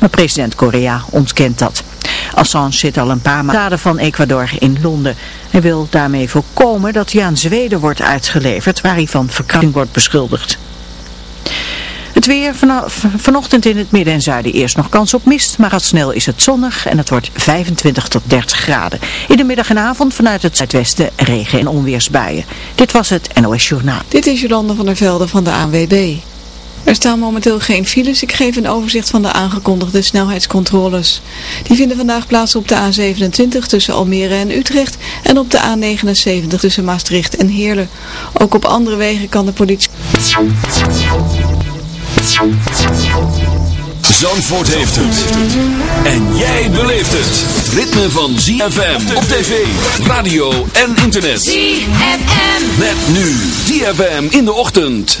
Maar president Korea ontkent dat. Assange zit al een paar maanden van Ecuador in Londen. Hij wil daarmee voorkomen dat hij aan Zweden wordt uitgeleverd waar hij van verkrachting wordt beschuldigd. Het weer vanochtend in het midden en zuiden eerst nog kans op mist, maar al snel is het zonnig en het wordt 25 tot 30 graden. In de middag en avond vanuit het zuidwesten regen- en onweersbuien. Dit was het NOS Journaal. Dit is Jolande van der Velde van de ANWB. Er staan momenteel geen files. Ik geef een overzicht van de aangekondigde snelheidscontroles. Die vinden vandaag plaats op de A27 tussen Almere en Utrecht en op de A79 tussen Maastricht en Heerlen. Ook op andere wegen kan de politie... Zandvoort heeft het. En jij beleeft het. Ritme van ZFM op tv, radio en internet. ZFM. Met nu ZFM in de ochtend.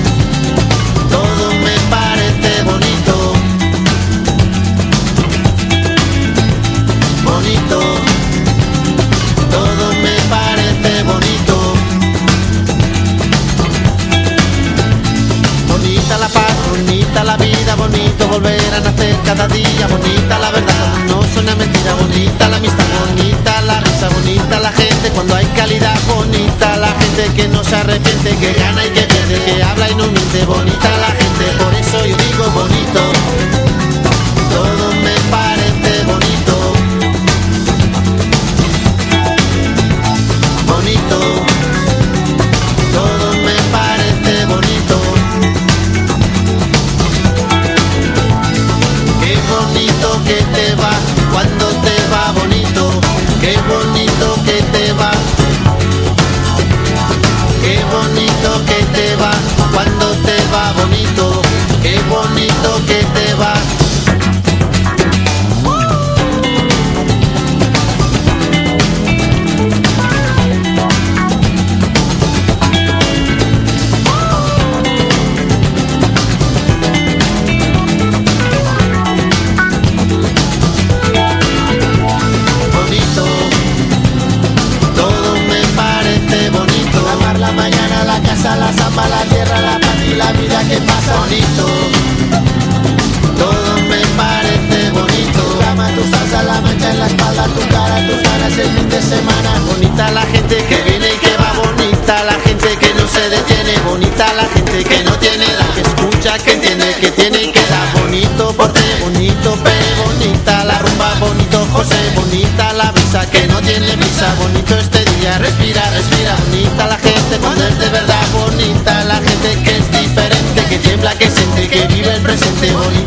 cada día, bonita la verdad, no suena mentira, bonita la amistad, bonita la risa, bonita la gente, cuando hay calidad, bonita la gente que no se arrepiente, que gana y que pierde, que habla y no miente, bonita te voy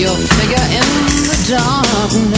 your figure in the dark.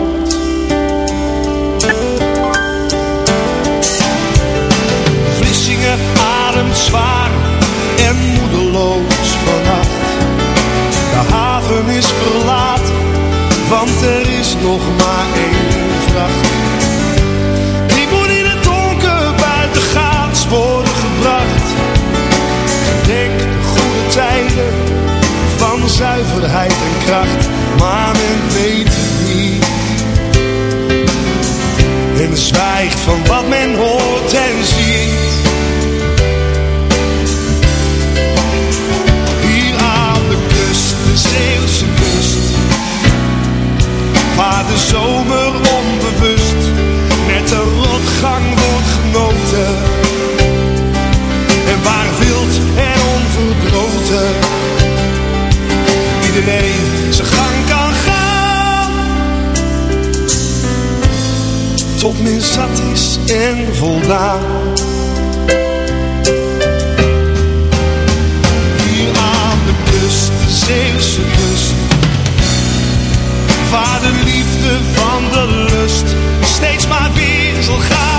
nog maar één vracht. Die moet in het donker buitengaans worden gebracht. Denk de goede tijden van zuiverheid en kracht, maar men weet het niet. En zwijgt van wat tot men zat is en voldaan. Hier aan de kust, de Zeeuwse kust, waar liefde van de lust steeds maar weer zal gaan.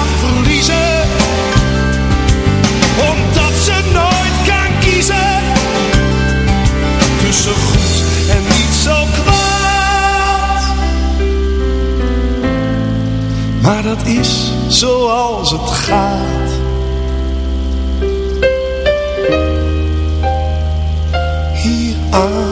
het is zoals het gaat. Hier aan.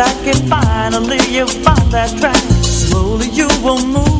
back and finally you find that track. Slowly you will move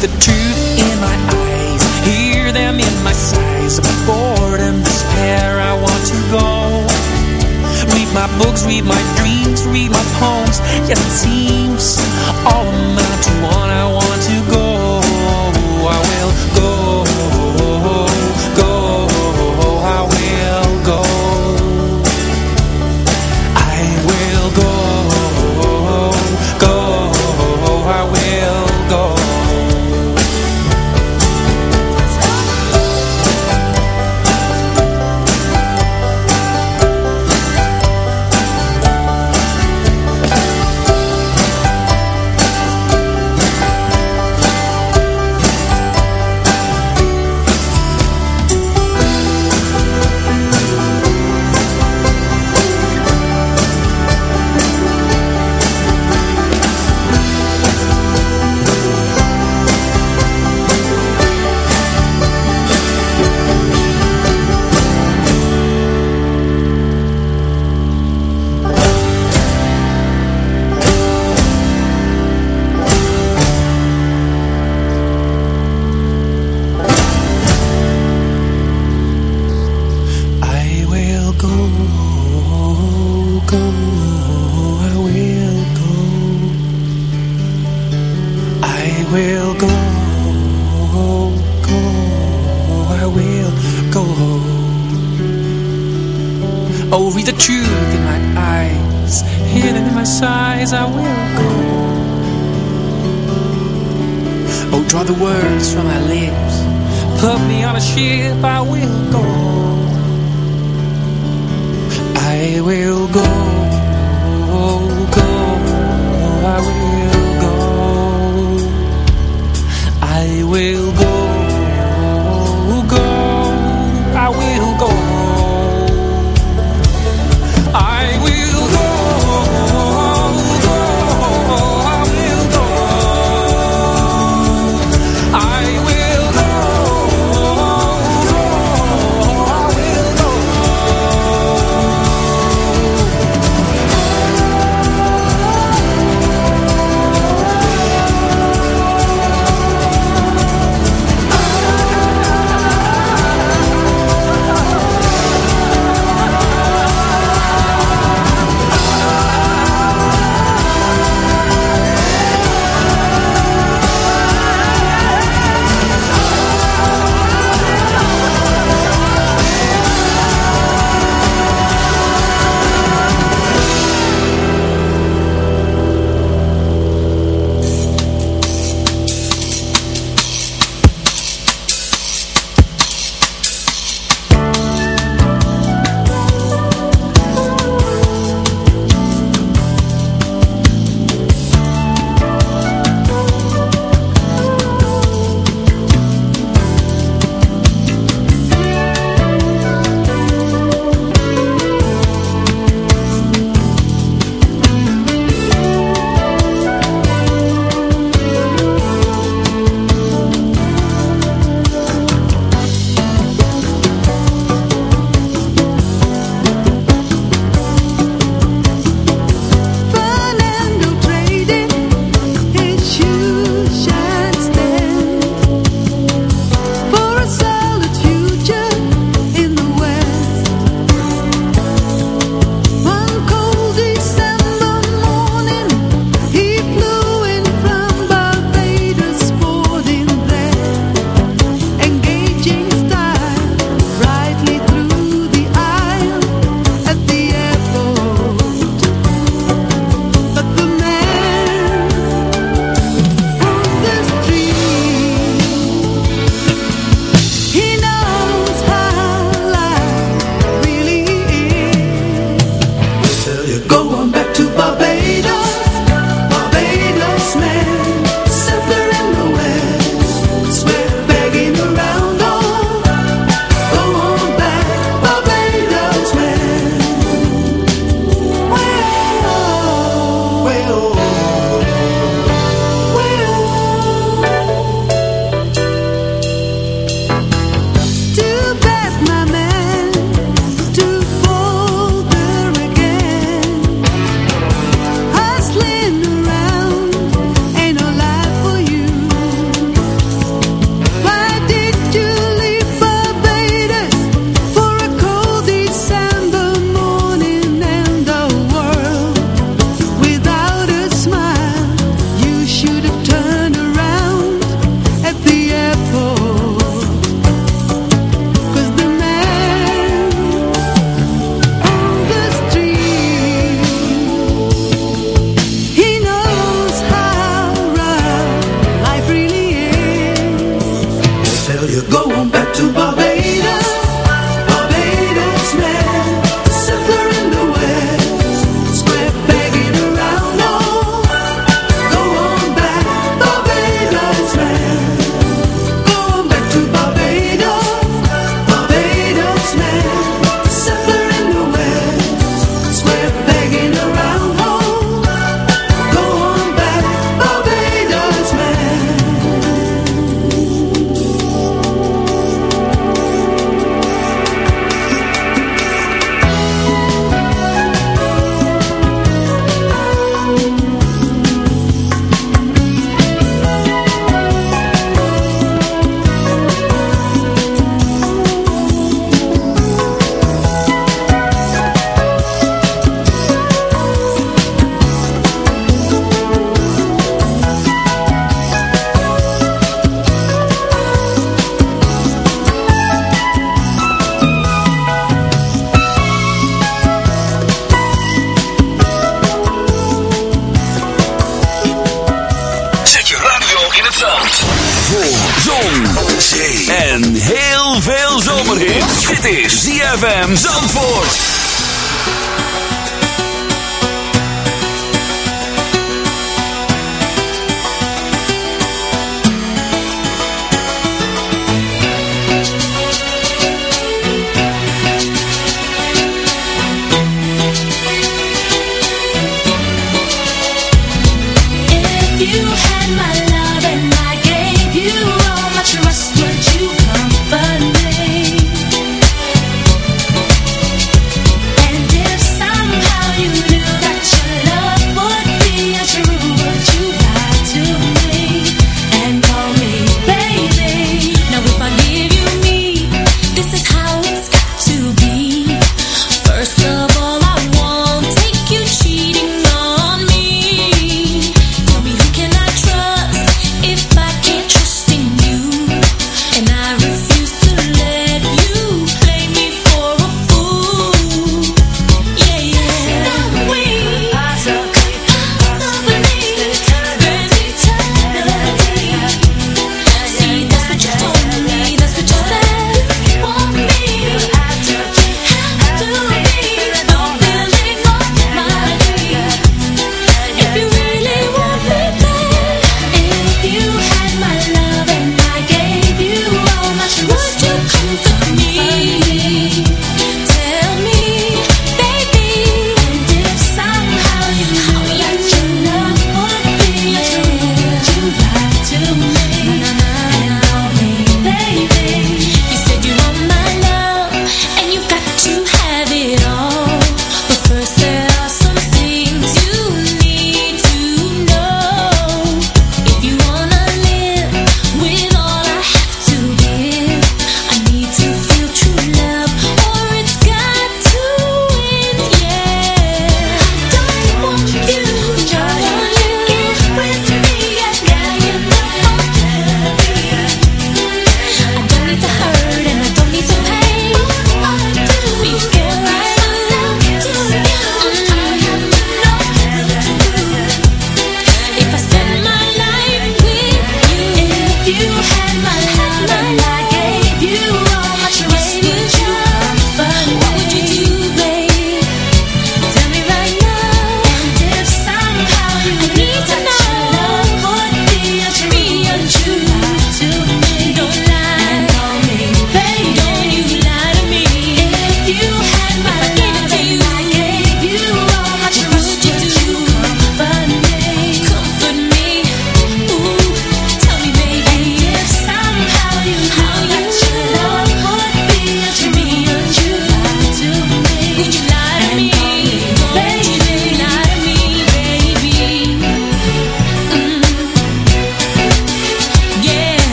the truth in my eyes. Hear them in my sighs. Of boredom, despair, I want to go. Read my books, read my dreams, read my poems. Yet it seems all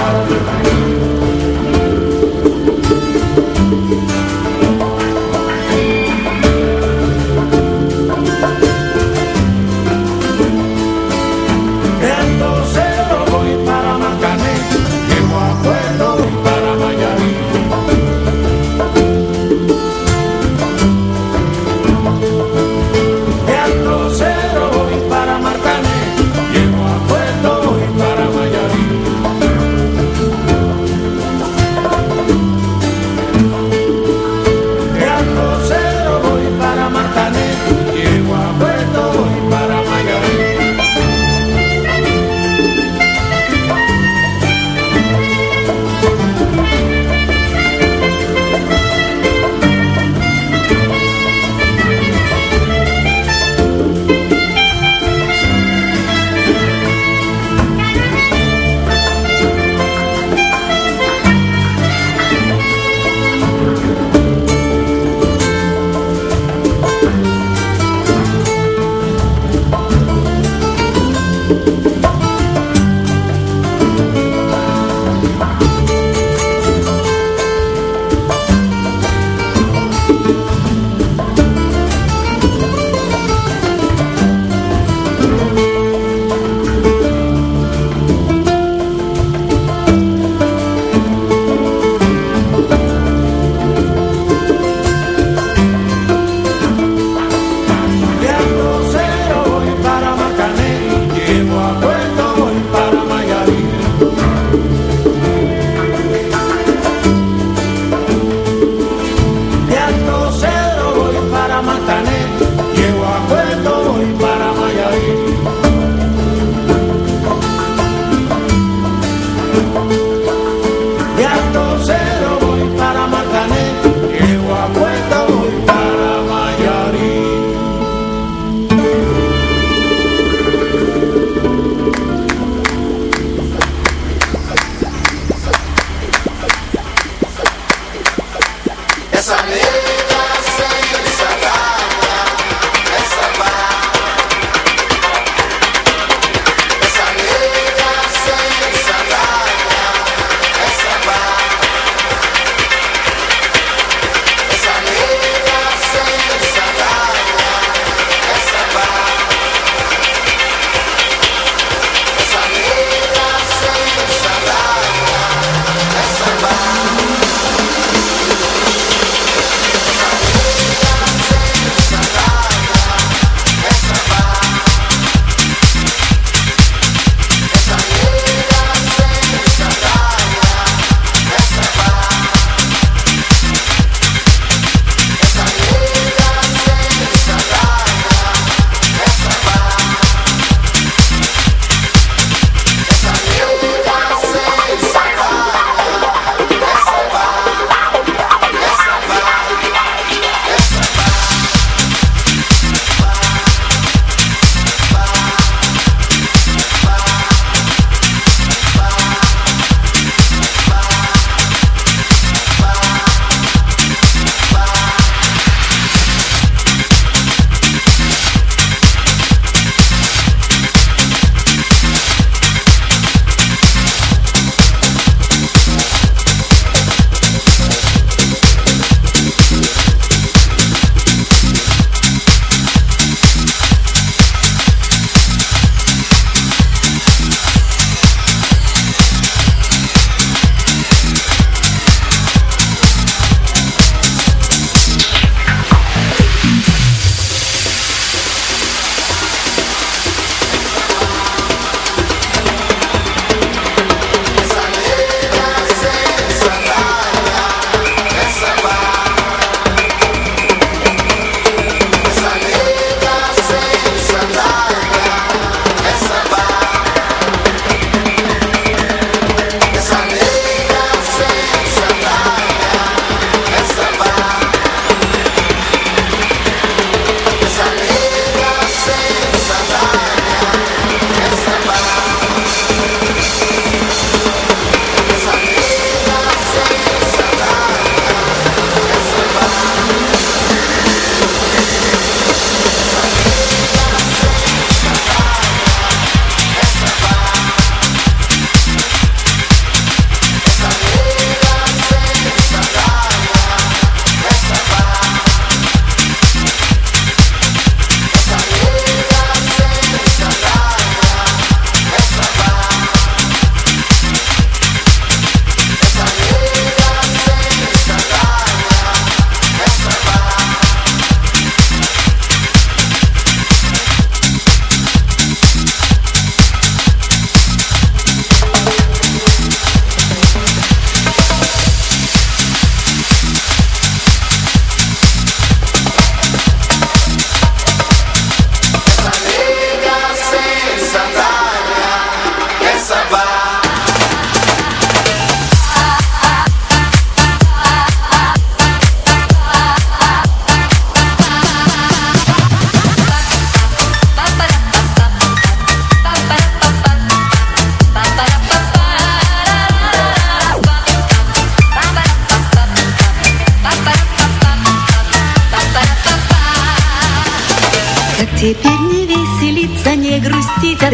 Thank you.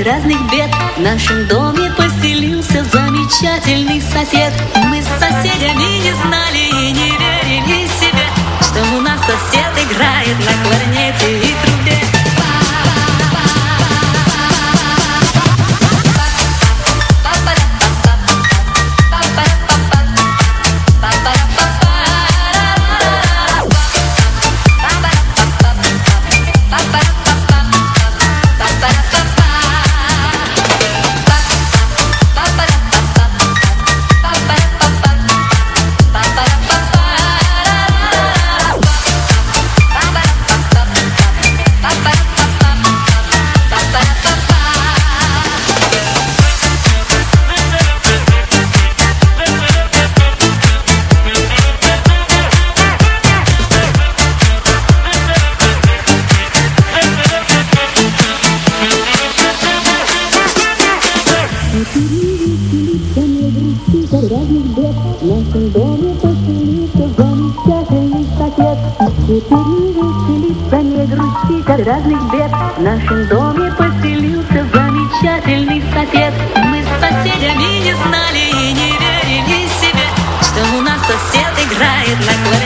разных бед. В нашем доме поселился замечательный сосед. like lemonade.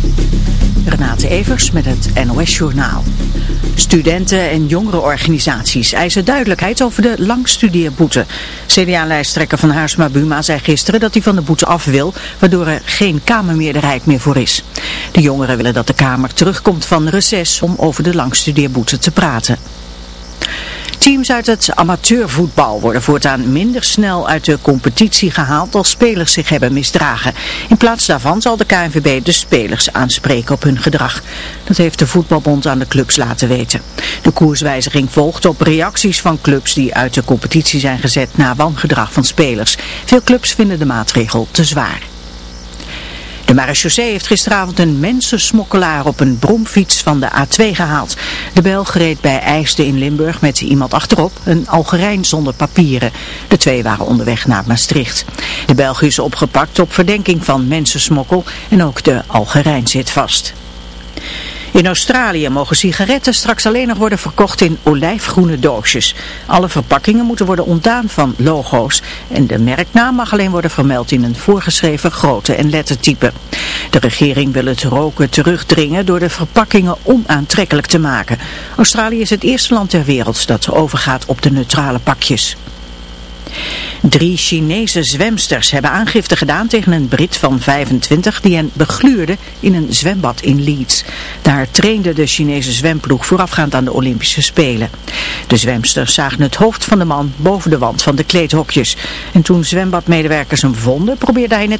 Renate Evers met het NOS Journaal. Studenten en jongerenorganisaties eisen duidelijkheid over de langstudeerboete. CDA-lijsttrekker van Haarsma Buma zei gisteren dat hij van de boete af wil, waardoor er geen Kamermeerderheid meer voor is. De jongeren willen dat de Kamer terugkomt van reces om over de langstudeerboete te praten. Teams uit het amateurvoetbal worden voortaan minder snel uit de competitie gehaald als spelers zich hebben misdragen. In plaats daarvan zal de KNVB de spelers aanspreken op hun gedrag. Dat heeft de voetbalbond aan de clubs laten weten. De koerswijziging volgt op reacties van clubs die uit de competitie zijn gezet na wangedrag van spelers. Veel clubs vinden de maatregel te zwaar. De marechaussee heeft gisteravond een mensensmokkelaar op een bromfiets van de A2 gehaald. De Belg reed bij IJsden in Limburg met iemand achterop, een Algerijn zonder papieren. De twee waren onderweg naar Maastricht. De Belg is opgepakt op verdenking van mensensmokkel en ook de Algerijn zit vast. In Australië mogen sigaretten straks alleen nog worden verkocht in olijfgroene doosjes. Alle verpakkingen moeten worden ontdaan van logo's. En de merknaam mag alleen worden vermeld in een voorgeschreven grootte en lettertype. De regering wil het roken terugdringen door de verpakkingen onaantrekkelijk te maken. Australië is het eerste land ter wereld dat overgaat op de neutrale pakjes. Drie Chinese zwemsters hebben aangifte gedaan tegen een Brit van 25 die hen begluurde in een zwembad in Leeds. Daar trainde de Chinese zwemploeg voorafgaand aan de Olympische Spelen. De zwemsters zagen het hoofd van de man boven de wand van de kleedhokjes. En toen zwembadmedewerkers hem vonden probeerde hij net te